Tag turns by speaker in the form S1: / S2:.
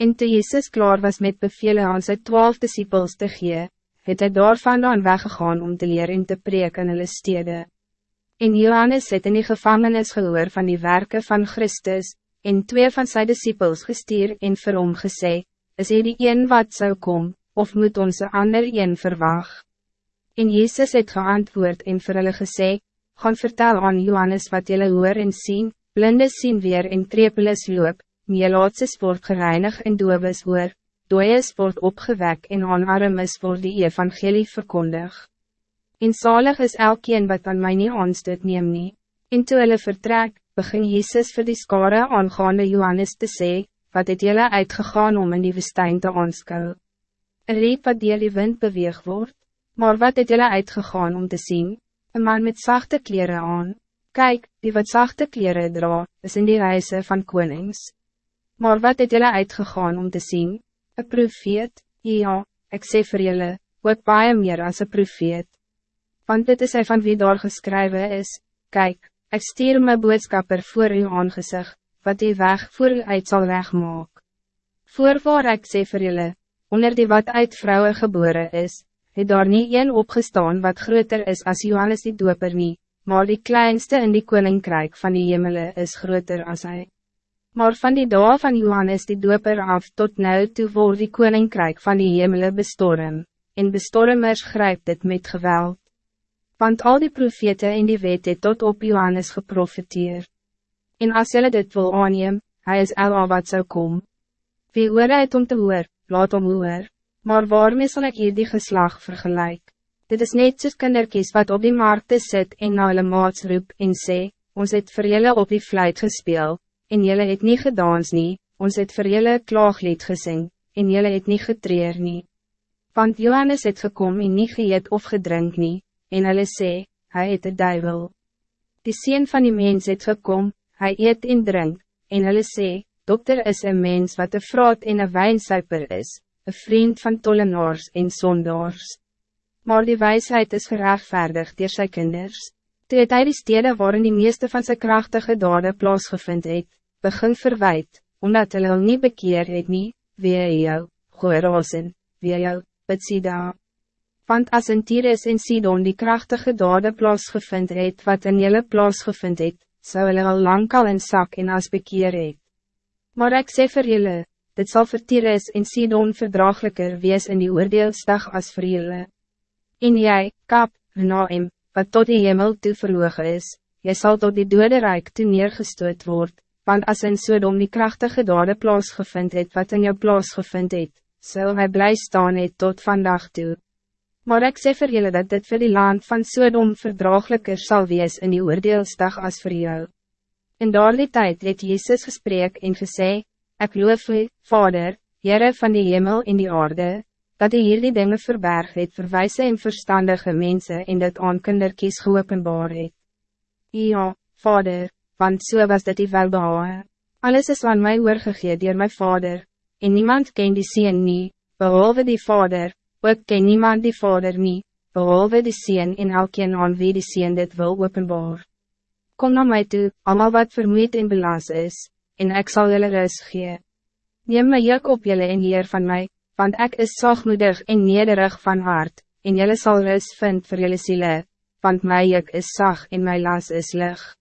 S1: En toe Jezus klaar was met bevelen aan sy twaalf disciples te gee, het hy daarvandaan weggegaan om te leren en te preek in hulle stede. En Johannes het in die gevangenis gehoor van die werken van Christus, en twee van zijn disciples gestuur en vir hom gesê, is hy die een wat zou kom, of moet onze ander een verwag? En Jezus het geantwoord en vir hulle gesê, gaan vertel aan Johannes wat jullie hoor en zien, blinde zien weer en trepeles loop, meelaatses word gereinig en doobes hoor, dooies word opgewek en aan armes word die evangelie verkondig. En zalig is elkeen wat aan mij niet aanstoot neem nie. En toe hulle vertrek, begin Jezus voor die skare aangaande Johannes te sê, wat het jylle uitgegaan om in die woestijn te aanskou. Een reep wat dier die wind beweeg wordt, maar wat het jylle uitgegaan om te zien? Een man met zachte kleren aan. Kijk, die wat zachte kleren dra, is in die reise van konings. Maar wat het jylle uitgegaan om te zien? Een profeet? Ja, ik sê vir jylle, ook baie meer as een profeet want dit is hij van wie daar geschreven is, kijk, ik stuur mijn boodskapper voor uw aangezicht, wat die weg voor u uit zal wegmaak. Voorwaar ek sê vir julle, onder die wat uit vrouwen geboren is, het daar niet een opgestaan wat groter is als Johannes die doper nie, maar die kleinste in die koninkrijk van die hemele is groter als hij. Maar van die dag van Johannes die doper af tot nu toe word die koninkrijk van die hemele bestorm, en bestormers grijpt het met geweld want al die profete in die wet het tot op Johannes geprofiteer. En as jylle dit wil aanneem, hy is al wat zou kom. Wie oor het om te hoor, laat om hoor, maar waarmee zal ik hier die geslag vergelijk? Dit is net soos kinderkies wat op die markte sit en na hulle maats roep en sê, ons het vir jylle op die fluit gespeel, en jylle het nie gedans nie, ons het vir jylle klaaglied gesing, en jylle het nie getreer nie. Want Johannes het gekom en nie geëet of gedrink nie, en hulle sê, hy het de duivel. Die sien van die mens het gekom, hy eet en drink, en hulle sê, dokter is een mens wat een vraat en een wijnsuiper is, een vriend van tollenaars en zondaars. Maar die wijsheid is gerechtvaardig door sy kinders. Toe het hy die stede waarin die meeste van zijn krachtige dade plaasgevind het, begin verwijt, omdat hulle al nie bekeer het nie, wie jou, goeie rozen, wie jou, Betsida want as in Tyrus en Sidon die krachtige dade plaasgevind het wat in jylle plaasgevind het, sou hulle al lang al in sak en as bekeer het. Maar ik sê vir jylle, dit zal vir Tyrus en Sidon verdraaglijker wees in die oordeelsdag as vir jylle. En jy, Kap, Naim, wat tot die hemel toe verhoog is, jy zal tot die dode rijk toe neergestoot word, want as in Sodom die krachtige dade plaasgevind het wat in jou plaasgevind het, sal hy bly staan het tot vandag toe. Maar ik zeg vir julle dat dit voor die land van Sodom verdraaglijker zal wees in die oordeelsdag als voor jou. In daardie tijd het Jezus gesprek en gesê, Ek loof u, Vader, Heere van die hemel en die aarde, dat hy hierdie dinge verberg het vir wijze en verstandige mensen en dit aan kinderkies geopenbaar het. Ja, Vader, want so was dit die welbehaal. Alles is aan my oorgegeet door my Vader, en niemand ken die Seen nie, behalve die Vader, ook ken niemand die vader niet, behalve die sien en elkeen aan wie die sien dit wil openbaar. Kom naar mij toe, allemaal wat vermoeid en belas is, en ik zal jullie rust gee. Neem my juk op jullie en hier van mij, want ik is zachtmoedig en nederig van hart, en jullie zal rust vind voor jullie zielen, want my juk is zacht en my las is licht.